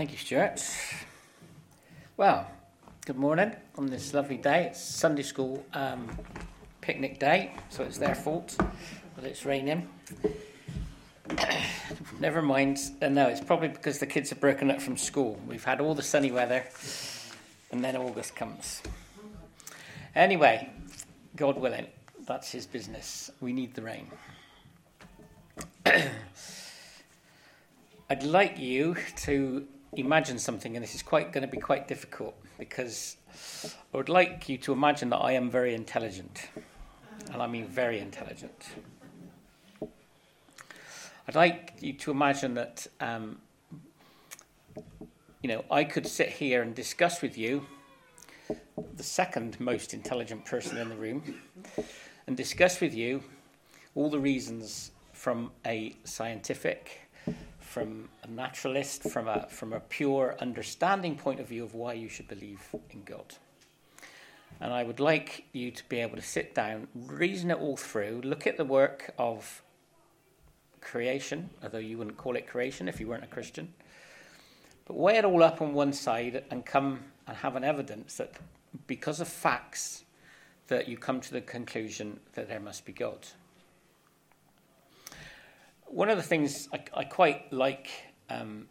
Thank you, Stuart. Well, good morning on this lovely day. It's Sunday school um, picnic day, so it's their fault that it's raining. Never mind. Uh, no, it's probably because the kids have broken up from school. We've had all the sunny weather, and then August comes. Anyway, God willing, that's his business. We need the rain. I'd like you to imagine something, and this is quite going to be quite difficult because I would like you to imagine that I am very intelligent, and I mean very intelligent. I'd like you to imagine that, um, you know, I could sit here and discuss with you, the second most intelligent person in the room, and discuss with you all the reasons from a scientific from a naturalist, from a, from a pure understanding point of view of why you should believe in God. And I would like you to be able to sit down, reason it all through, look at the work of creation, although you wouldn't call it creation if you weren't a Christian, but weigh it all up on one side and come and have an evidence that because of facts, that you come to the conclusion that there must be God one of the things I, I quite like um,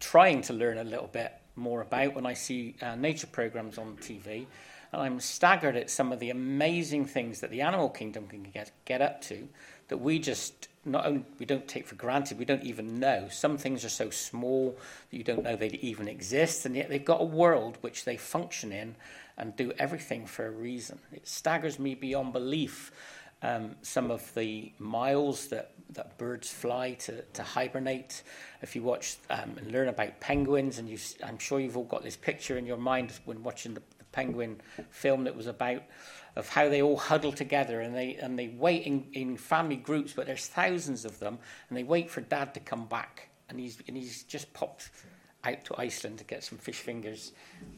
trying to learn a little bit more about when I see uh, nature programs on TV, and I'm staggered at some of the amazing things that the animal kingdom can get get up to that we just not only we don't take for granted, we don't even know. Some things are so small that you don't know they even exist, and yet they've got a world which they function in and do everything for a reason. It staggers me beyond belief. Um, some of the miles that that birds fly to, to hibernate. If you watch um, and learn about penguins, and you, I'm sure you've all got this picture in your mind when watching the, the penguin film that was about of how they all huddle together and they and they wait in, in family groups, but there's thousands of them, and they wait for dad to come back, and he's and he's just popped out to Iceland to get some fish fingers,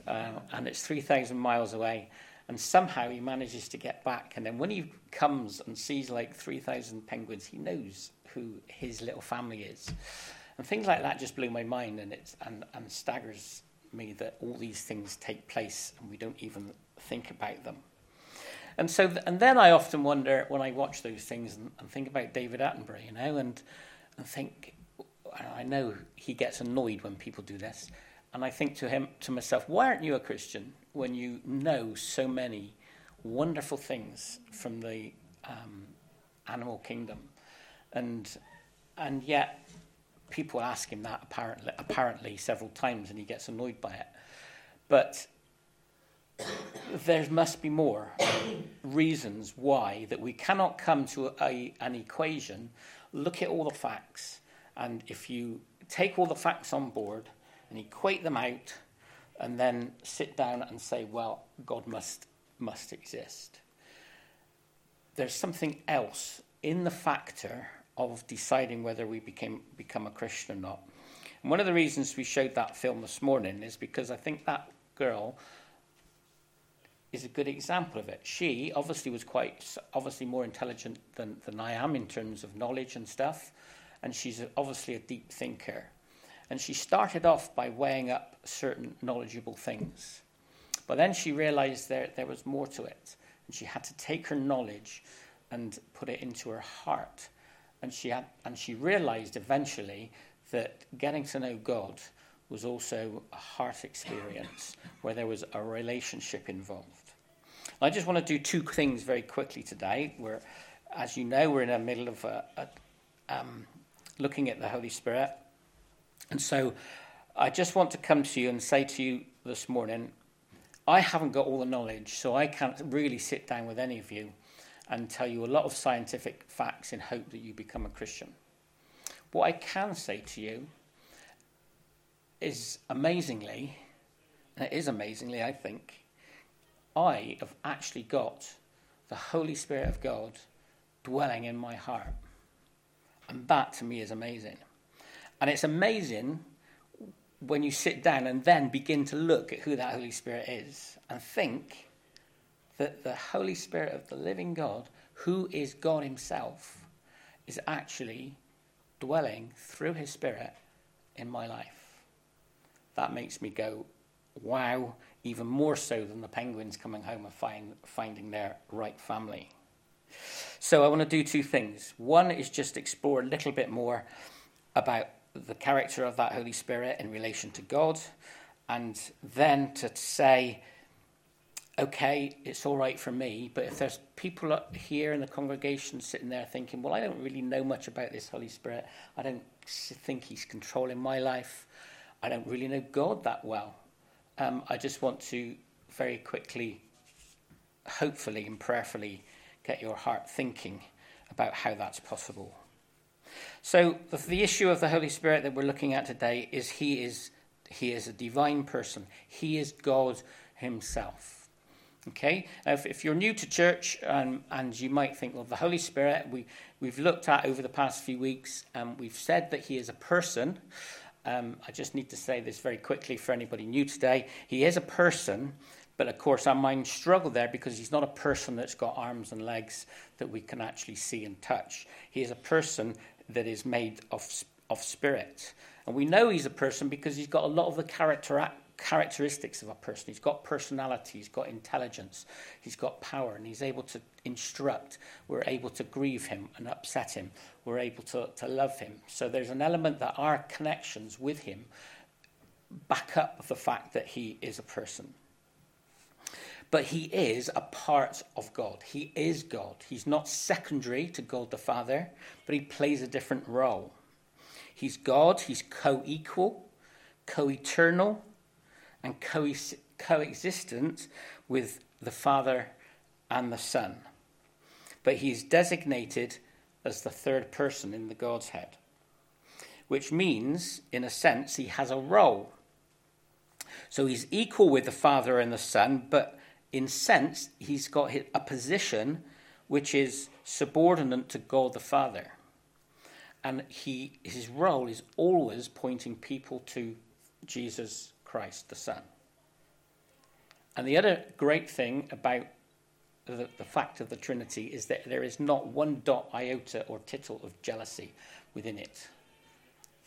uh, and it's three thousand miles away and somehow he manages to get back. And then when he comes and sees like 3,000 penguins, he knows who his little family is. And things like that just blew my mind and, it's, and, and staggers me that all these things take place and we don't even think about them. And so, th- and then I often wonder when I watch those things and, and think about David Attenborough, you know, and, and think, I know he gets annoyed when people do this. And I think to him, to myself, why aren't you a Christian? When you know so many wonderful things from the um, animal kingdom, and and yet people ask him that apparently apparently several times, and he gets annoyed by it. But there must be more reasons why that we cannot come to a, an equation, look at all the facts, and if you take all the facts on board and equate them out and then sit down and say, well, God must, must exist. There's something else in the factor of deciding whether we became, become a Christian or not. And one of the reasons we showed that film this morning is because I think that girl is a good example of it. She obviously was quite, obviously more intelligent than, than I am in terms of knowledge and stuff, and she's obviously a deep thinker. And she started off by weighing up certain knowledgeable things. But then she realized there, there was more to it. And she had to take her knowledge and put it into her heart. And she, had, and she realized eventually that getting to know God was also a heart experience where there was a relationship involved. I just want to do two things very quickly today. Where, as you know, we're in the middle of a, a, um, looking at the Holy Spirit. And so I just want to come to you and say to you this morning I haven't got all the knowledge, so I can't really sit down with any of you and tell you a lot of scientific facts in hope that you become a Christian. What I can say to you is amazingly, and it is amazingly, I think, I have actually got the Holy Spirit of God dwelling in my heart. And that to me is amazing. And it's amazing when you sit down and then begin to look at who that Holy Spirit is and think that the Holy Spirit of the living God, who is God Himself, is actually dwelling through His Spirit in my life. that makes me go, wow, even more so than the penguins coming home and find, finding their right family. So I want to do two things. One is just explore a little bit more about the character of that Holy Spirit in relation to God, and then to say, okay, it's all right for me, but if there's people here in the congregation sitting there thinking, well, I don't really know much about this Holy Spirit, I don't think he's controlling my life, I don't really know God that well. Um, I just want to very quickly, hopefully and prayerfully, get your heart thinking about how that's possible. So the, the issue of the Holy Spirit that we're looking at today is he is he is a divine person. He is God himself. Okay? Now, if, if you're new to church um, and you might think, well, the Holy Spirit, we, we've looked at over the past few weeks, um, we've said that he is a person. Um, I just need to say this very quickly for anybody new today. He is a person, but of course, our minds struggle there because he's not a person that's got arms and legs that we can actually see and touch. He is a person that is made of, of spirit. And we know he's a person because he's got a lot of the character, characteristics of a person. He's got personality, he's got intelligence, he's got power, and he's able to instruct. We're able to grieve him and upset him. We're able to, to love him. So there's an element that our connections with him back up the fact that he is a person. But he is a part of God. He is God. He's not secondary to God the Father, but he plays a different role. He's God, he's co equal, co eternal, and co coexistent with the Father and the Son. But he is designated as the third person in the Godhead, which means, in a sense, he has a role. So he's equal with the Father and the Son, but in sense, he's got a position which is subordinate to God the Father. And he, his role is always pointing people to Jesus Christ, the Son. And the other great thing about the, the fact of the Trinity is that there is not one dot, iota, or tittle of jealousy within it.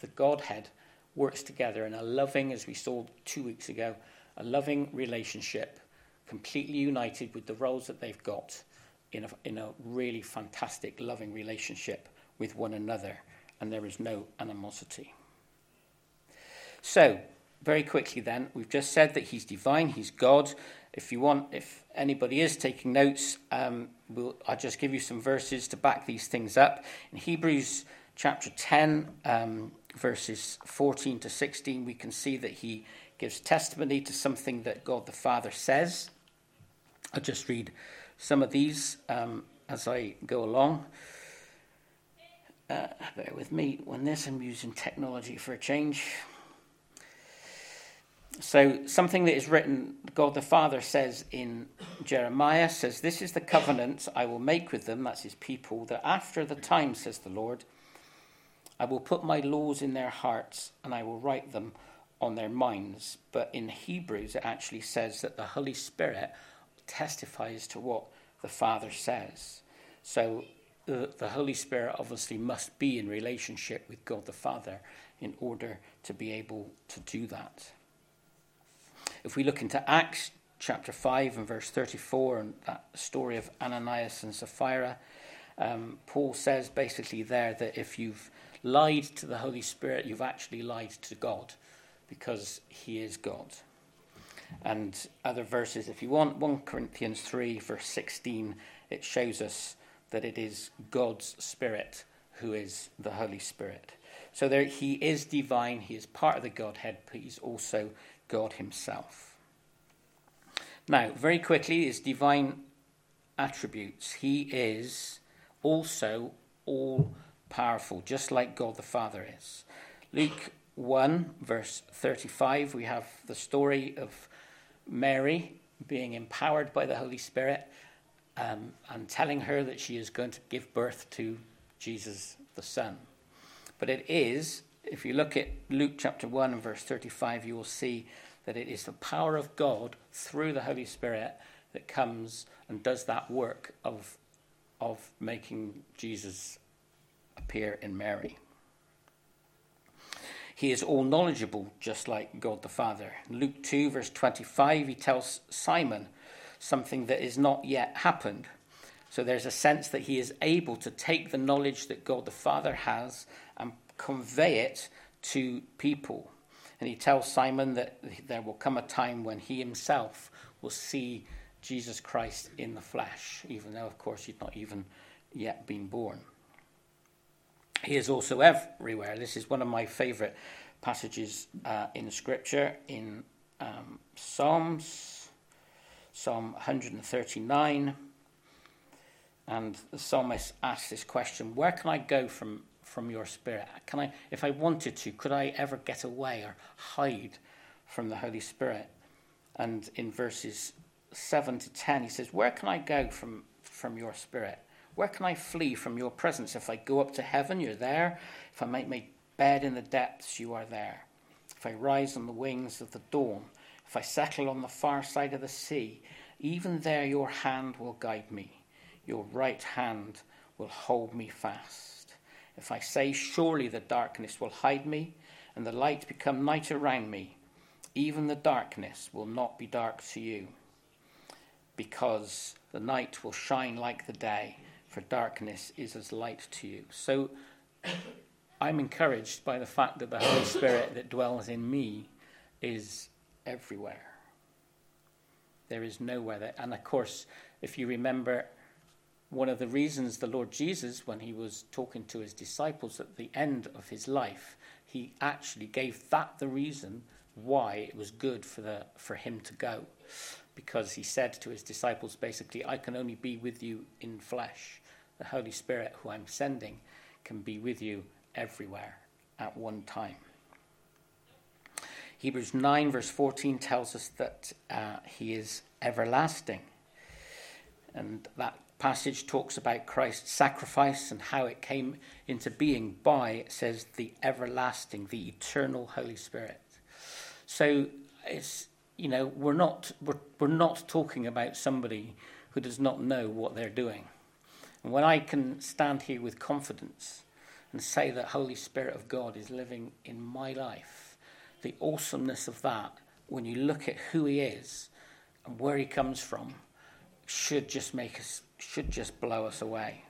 The Godhead works together in a loving, as we saw two weeks ago, a loving relationship completely united with the roles that they've got in a, in a really fantastic, loving relationship with one another, and there is no animosity. So, very quickly then, we've just said that he's divine, he's God. If you want, if anybody is taking notes, um, we'll, I'll just give you some verses to back these things up. In Hebrews chapter 10, um, verses 14 to 16, we can see that he gives testimony to something that God the Father says. I'll just read some of these um, as I go along. Uh, bear with me when this, I'm using technology for a change. So, something that is written, God the Father says in Jeremiah, says, This is the covenant I will make with them, that's his people, that after the time, says the Lord, I will put my laws in their hearts and I will write them on their minds. But in Hebrews, it actually says that the Holy Spirit testifies to what the Father says. So the, the Holy Spirit obviously must be in relationship with God the Father in order to be able to do that. If we look into Acts chapter 5 and verse 34 and that story of Ananias and Sapphira, um, Paul says basically there that if you've lied to the Holy Spirit, you've actually lied to God because he is God and other verses. If you want 1 Corinthians 3, verse 16, it shows us that it is God's Spirit who is the Holy Spirit. So there, he is divine, he is part of the Godhead, but he's also God himself. Now, very quickly, his divine attributes. He is also all powerful, just like God the Father is. Luke 1, verse 35, we have the story of Mary being empowered by the Holy Spirit um, and telling her that she is going to give birth to Jesus the Son. But it is, if you look at Luke chapter 1 and verse 35, you will see that it is the power of God through the Holy Spirit that comes and does that work of, of making Jesus appear in Mary. He is all knowledgeable, just like God the Father. Luke 2, verse 25, he tells Simon something that is not yet happened. So there's a sense that he is able to take the knowledge that God the Father has and convey it to people. And he tells Simon that there will come a time when he himself will see Jesus Christ in the flesh, even though, of course, he's not even yet been born. He is also everywhere. This is one of my favorite passages uh, in Scripture in um, Psalms, Psalm 139. And the psalmist asks this question Where can I go from, from your spirit? Can I, if I wanted to, could I ever get away or hide from the Holy Spirit? And in verses 7 to 10, he says, Where can I go from, from your spirit? Where can I flee from your presence? If I go up to heaven, you're there. If I make my bed in the depths, you are there. If I rise on the wings of the dawn, if I settle on the far side of the sea, even there your hand will guide me. Your right hand will hold me fast. If I say, Surely the darkness will hide me, and the light become night around me, even the darkness will not be dark to you, because the night will shine like the day for darkness is as light to you. So I'm encouraged by the fact that the Holy Spirit that dwells in me is everywhere. There is nowhere that, and of course, if you remember, one of the reasons the Lord Jesus, when he was talking to his disciples at the end of his life, he actually gave that the reason why it was good for, the, for him to go. Because he said to his disciples, basically, I can only be with you in flesh the Holy Spirit, who I'm sending, can be with you everywhere at one time. Hebrews 9, verse 14, tells us that uh, he is everlasting. And that passage talks about Christ's sacrifice and how it came into being by, it says, the everlasting, the eternal Holy Spirit. So it's, you know, we're not, we're, we're not talking about somebody who does not know what they're doing. And when I can stand here with confidence and say that Holy Spirit of God is living in my life, the awesomeness of that, when you look at who He is and where He comes from, should just make us, should just blow us away.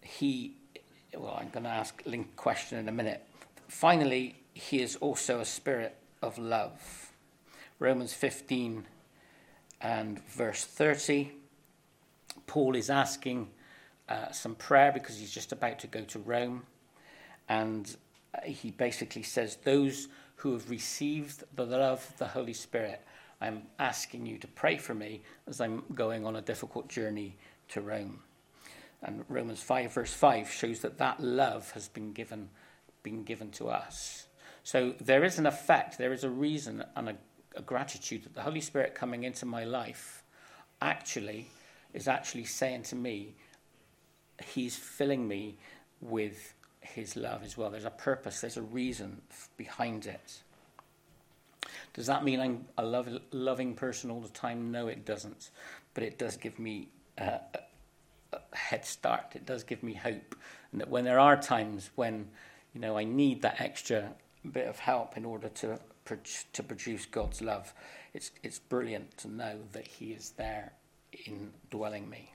He, well, I'm going to ask Link a question in a minute. Finally, He is also a spirit of love. Romans 15 and verse 30 Paul is asking uh, some prayer because he's just about to go to Rome. And uh, he basically says, Those who have received the love of the Holy Spirit, I'm asking you to pray for me as I'm going on a difficult journey to Rome. And Romans 5, verse 5 shows that that love has been given, been given to us. So there is an effect, there is a reason and a, a gratitude that the Holy Spirit coming into my life actually is actually saying to me, He's filling me with His love as well. There's a purpose, there's a reason behind it. Does that mean I'm a love, loving person all the time? No, it doesn't. But it does give me uh, a, a head start. It does give me hope. And that when there are times when, you know, I need that extra bit of help in order to to produce God's love, it's it's brilliant to know that He is there indwelling me.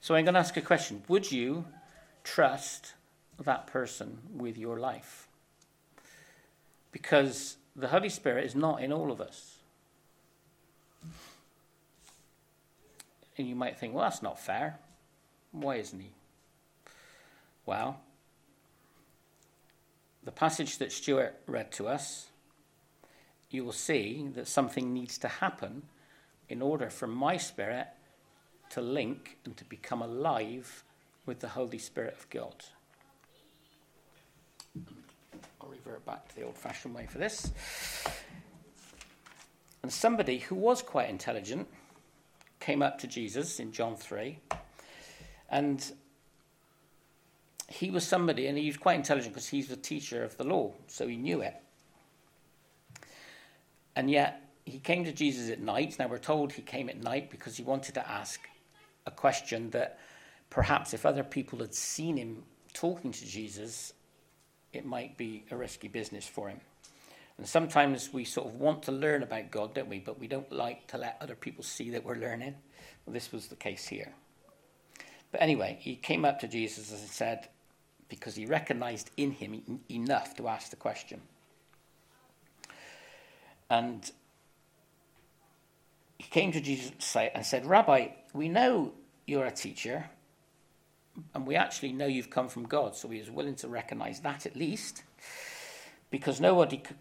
So I'm going to ask a question Would you trust that person with your life? Because the Holy Spirit is not in all of us. And you might think, well, that's not fair. Why isn't he? Well, the passage that Stuart read to us, you will see that something needs to happen in order for my spirit to link and to become alive with the Holy Spirit of God. I'll revert back to the old fashioned way for this. And somebody who was quite intelligent came up to Jesus in John 3. And he was somebody, and he was quite intelligent because he's the teacher of the law, so he knew it. And yet, he came to Jesus at night. Now, we're told he came at night because he wanted to ask a question that perhaps if other people had seen him talking to Jesus, it might be a risky business for him. And sometimes we sort of want to learn about God, don't we? But we don't like to let other people see that we're learning. Well, this was the case here. But anyway, he came up to Jesus as and said, because he recognized in him enough to ask the question. And he came to Jesus and said, Rabbi, we know you're a teacher, and we actually know you've come from God, so he was willing to recognize that at least, because nobody could,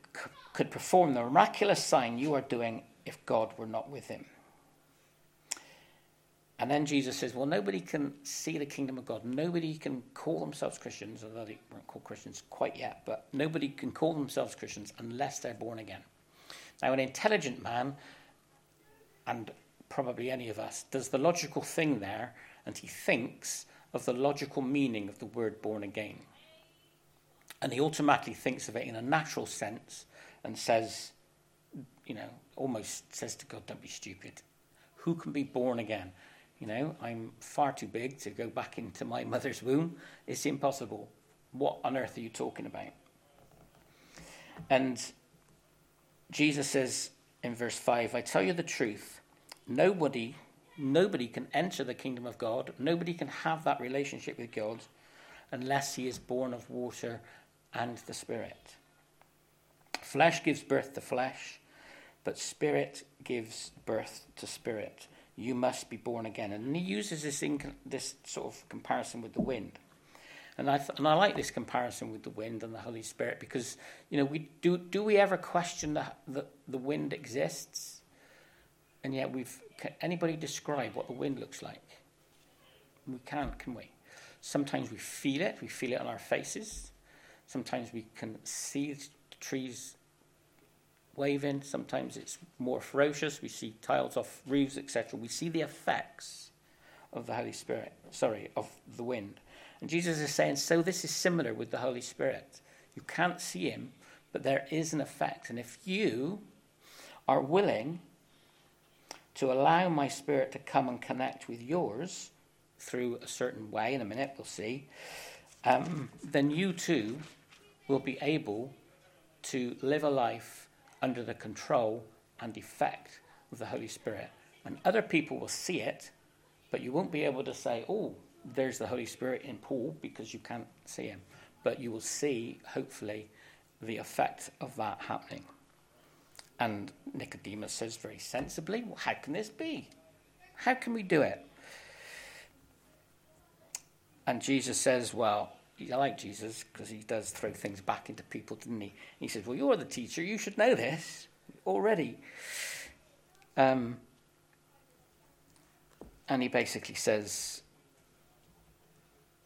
could perform the miraculous sign you are doing if God were not with him. And then Jesus says, Well, nobody can see the kingdom of God. Nobody can call themselves Christians, although they weren't called Christians quite yet, but nobody can call themselves Christians unless they're born again. Now, an intelligent man, and probably any of us, does the logical thing there, and he thinks of the logical meaning of the word born again. And he automatically thinks of it in a natural sense and says, you know, almost says to God, don't be stupid. Who can be born again? You know, I'm far too big to go back into my mother's womb. It's impossible. What on earth are you talking about? And Jesus says in verse 5 I tell you the truth, nobody Nobody can enter the kingdom of God. Nobody can have that relationship with God unless he is born of water and the Spirit. Flesh gives birth to flesh, but Spirit gives birth to spirit. You must be born again. And he uses this, this sort of comparison with the wind. And I, th- and I like this comparison with the wind and the Holy Spirit because, you know, we, do, do we ever question that the, the wind exists? And yet we've can anybody describe what the wind looks like? We can't, can we? Sometimes we feel it, we feel it on our faces. Sometimes we can see the trees waving. Sometimes it's more ferocious. We see tiles off roofs, etc. We see the effects of the Holy Spirit, sorry, of the wind. And Jesus is saying, so this is similar with the Holy Spirit. You can't see him, but there is an effect. And if you are willing to allow my spirit to come and connect with yours through a certain way, in a minute we'll see, um, then you too will be able to live a life under the control and effect of the Holy Spirit. And other people will see it, but you won't be able to say, oh, there's the Holy Spirit in Paul because you can't see him. But you will see, hopefully, the effect of that happening. And Nicodemus says very sensibly, well, How can this be? How can we do it? And Jesus says, Well, I like Jesus because he does throw things back into people, didn't he? He says, Well, you're the teacher. You should know this already. Um, and he basically says,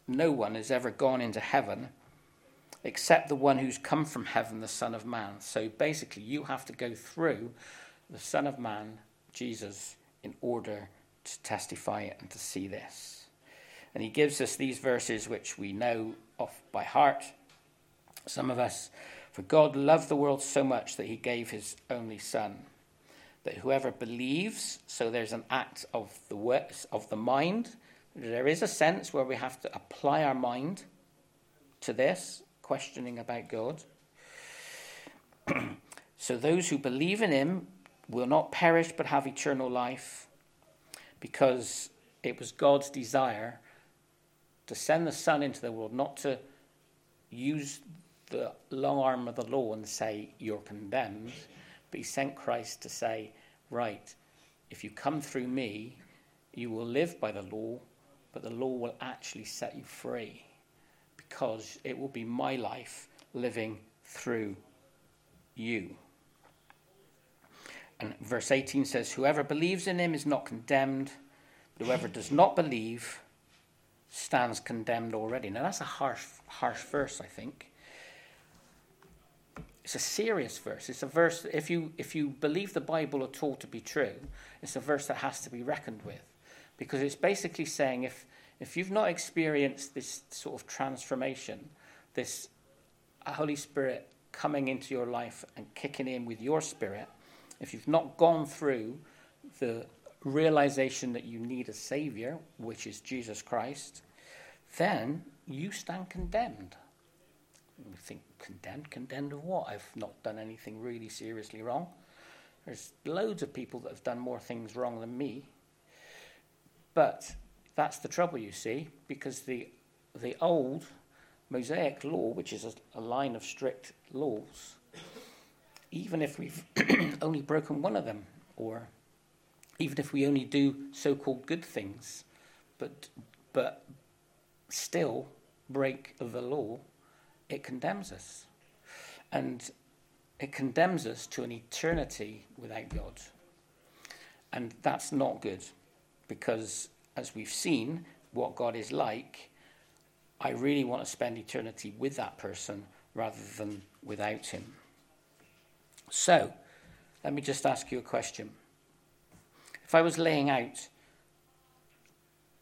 No one has ever gone into heaven except the one who's come from heaven, the Son of Man. So basically, you have to go through the Son of Man, Jesus, in order to testify and to see this. And he gives us these verses which we know off by heart. Some of us, for God loved the world so much that he gave his only Son. That whoever believes, so there's an act of the works of the mind. There is a sense where we have to apply our mind to this questioning about God. so those who believe in him will not perish but have eternal life because it was God's desire to send the Son into the world, not to use the long arm of the law and say, You're condemned, but He sent Christ to say, Right, if you come through me, you will live by the law, but the law will actually set you free because it will be my life living through you. And verse 18 says, Whoever believes in him is not condemned, but whoever does not believe stands condemned already. Now, that's a harsh, harsh verse, I think. It's a serious verse. It's a verse, if you, if you believe the Bible at all to be true, it's a verse that has to be reckoned with. Because it's basically saying if, if you've not experienced this sort of transformation, this Holy Spirit coming into your life and kicking in with your spirit, if you've not gone through the realization that you need a Savior, which is Jesus Christ, then you stand condemned. we think, condemned? Condemned of what? I've not done anything really seriously wrong. There's loads of people that have done more things wrong than me. But that's the trouble, you see, because the, the old Mosaic law, which is a, a line of strict laws, even if we've only broken one of them, or even if we only do so called good things, but, but still break the law, it condemns us. And it condemns us to an eternity without God. And that's not good because, as we've seen, what God is like, I really want to spend eternity with that person rather than without him. So, let me just ask you a question. If I was laying out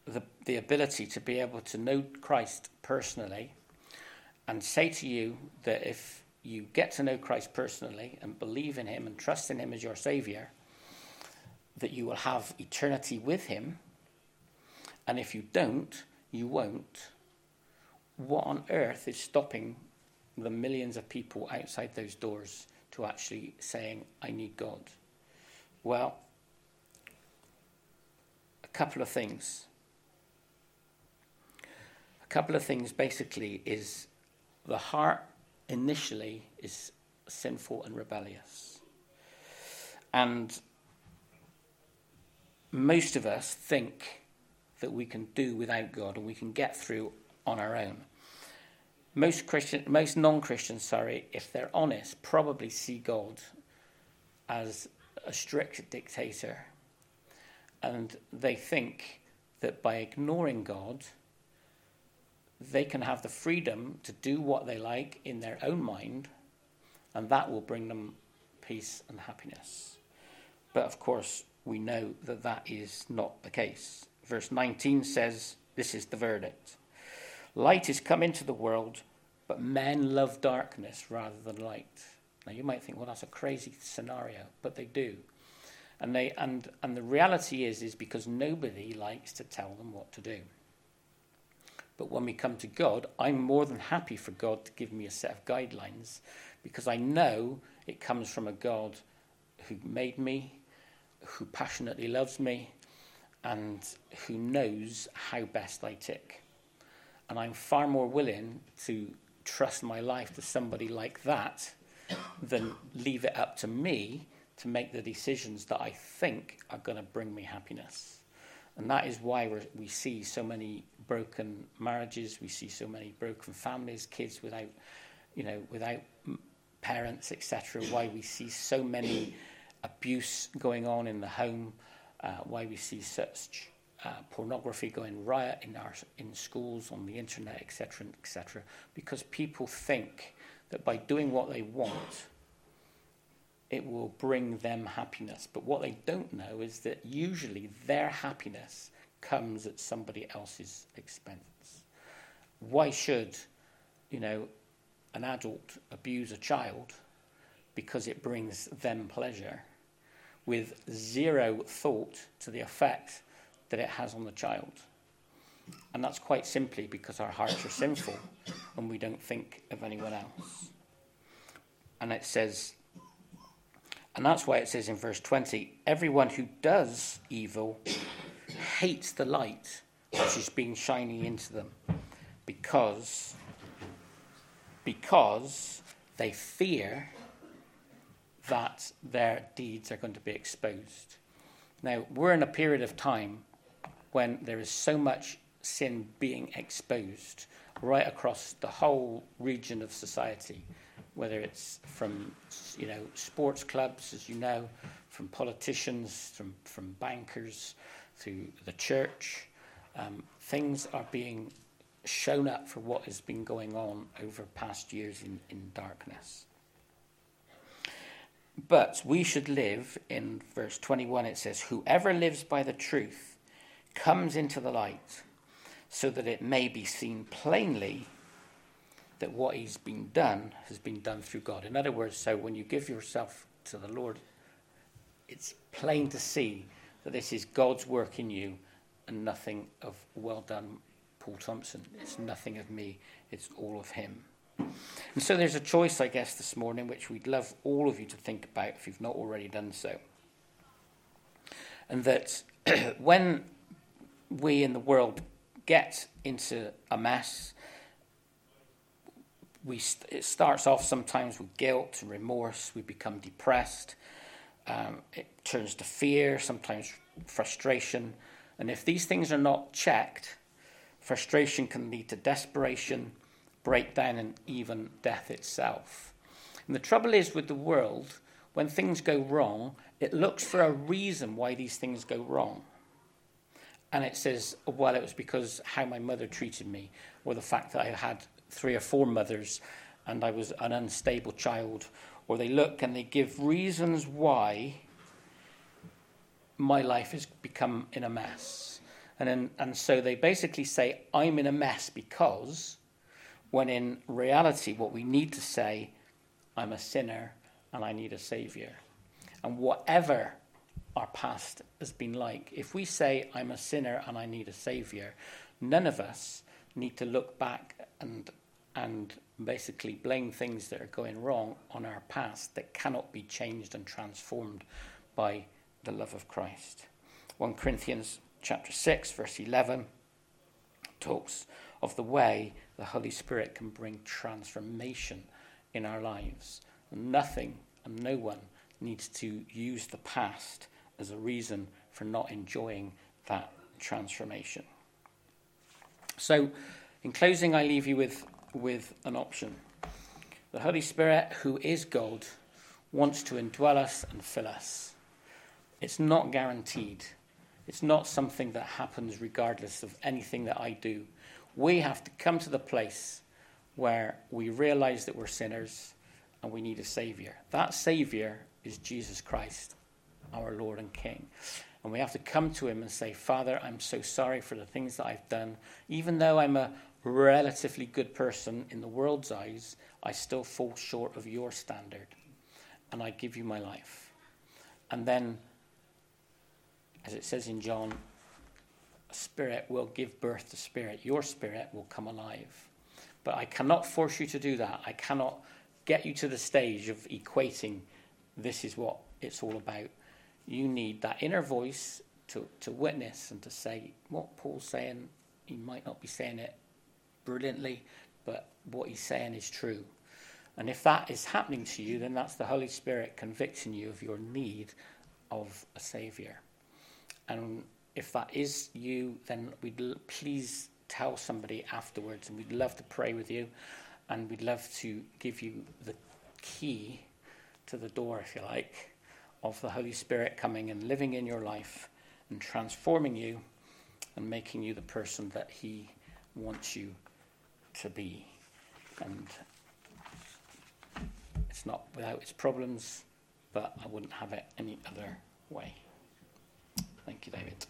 the, the ability to be able to know Christ personally and say to you that if you get to know Christ personally and believe in him and trust in him as your Savior, that you will have eternity with him. And if you don't, you won't. What on earth is stopping the millions of people outside those doors to actually saying, I need God? Well, a couple of things. A couple of things basically is the heart initially is sinful and rebellious. And most of us think that we can do without God and we can get through on our own. Most Christian, most non-Christians, sorry, if they're honest, probably see God as a strict dictator, and they think that by ignoring God, they can have the freedom to do what they like in their own mind, and that will bring them peace and happiness. But of course, we know that that is not the case. Verse 19 says, This is the verdict Light is come into the world, but men love darkness rather than light. Now, you might think, well, that's a crazy scenario, but they do. And, they, and, and the reality is, is because nobody likes to tell them what to do. But when we come to God, I'm more than happy for God to give me a set of guidelines because I know it comes from a God who made me, who passionately loves me, and who knows how best I tick. And I'm far more willing to trust my life to somebody like that than leave it up to me to make the decisions that I think are going to bring me happiness. And that is why we see so many broken marriages, we see so many broken families, kids without, you know, without parents, etc. Why we see so many abuse going on in the home, uh, why we see such uh, pornography going riot in our in schools, on the internet, etc., etc. Because people think that by doing what they want, it will bring them happiness. But what they don't know is that usually their happiness comes at somebody else's expense. Why should, you know, an adult abuse a child because it brings them pleasure with zero thought to the effect that it has on the child? And that's quite simply because our hearts are sinful and we don't think of anyone else. And it says, and that's why it says in verse 20 everyone who does evil hates the light which is being shining into them because because they fear that their deeds are going to be exposed. Now, we're in a period of time when there is so much sin being exposed right across the whole region of society whether it's from you know sports clubs, as you know, from politicians, from from bankers, through the church. Um, things are being shown up for what has been going on over past years in, in darkness. But we should live, in verse 21, it says, Whoever lives by the truth comes into the light, so that it may be seen plainly that what he's been done has been done through God. In other words, so when you give yourself to the Lord, it's plain to see that this is God's work in you and nothing of well done, Paul Thompson. It's nothing of me, it's all of him. And so there's a choice, I guess, this morning, which we'd love all of you to think about if you've not already done so. And that when we in the world get into a mess, we st- it starts off sometimes with guilt and remorse. We become depressed. Um, it turns to fear, sometimes frustration. And if these things are not checked, frustration can lead to desperation, breakdown, and even death itself. And the trouble is with the world, when things go wrong, it looks for a reason why these things go wrong. And it says, well, it was because how my mother treated me, or the fact that I had three or four mothers and I was an unstable child, or they look and they give reasons why my life has become in a mess. And, in, and so they basically say, I'm in a mess because, when in reality, what we need to say, I'm a sinner and I need a savior. And whatever our past has been like, if we say, I'm a sinner and I need a savior, none of us need to look back and, and basically blame things that are going wrong on our past that cannot be changed and transformed by the love of Christ. 1 Corinthians chapter 6 verse 11 talks of the way the Holy Spirit can bring transformation in our lives. Nothing and no one needs to use the past as a reason for not enjoying that transformation. So, in closing, I leave you with, with an option. The Holy Spirit, who is God, wants to indwell us and fill us. It's not guaranteed. It's not something that happens regardless of anything that I do. We have to come to the place where we realize that we're sinners and we need a Savior. That Savior is Jesus Christ, our Lord and King. And we have to come to Him and say, Father, I'm so sorry for the things that I've done. Even though I'm a relatively good person in the world's eyes, I still fall short of your standard. And I give you my life. And then as it says in John, spirit will give birth to spirit. Your spirit will come alive. But I cannot force you to do that. I cannot get you to the stage of equating this is what it's all about. You need that inner voice to, to witness and to say what Paul's saying. He might not be saying it brilliantly, but what he's saying is true. And if that is happening to you, then that's the Holy Spirit convicting you of your need of a Saviour. And if that is you, then we'd l- please tell somebody afterwards, and we'd love to pray with you, and we'd love to give you the key to the door, if you like, of the Holy Spirit coming and living in your life and transforming you and making you the person that He wants you to be. And it's not without its problems, but I wouldn't have it any other way. Thank you, David.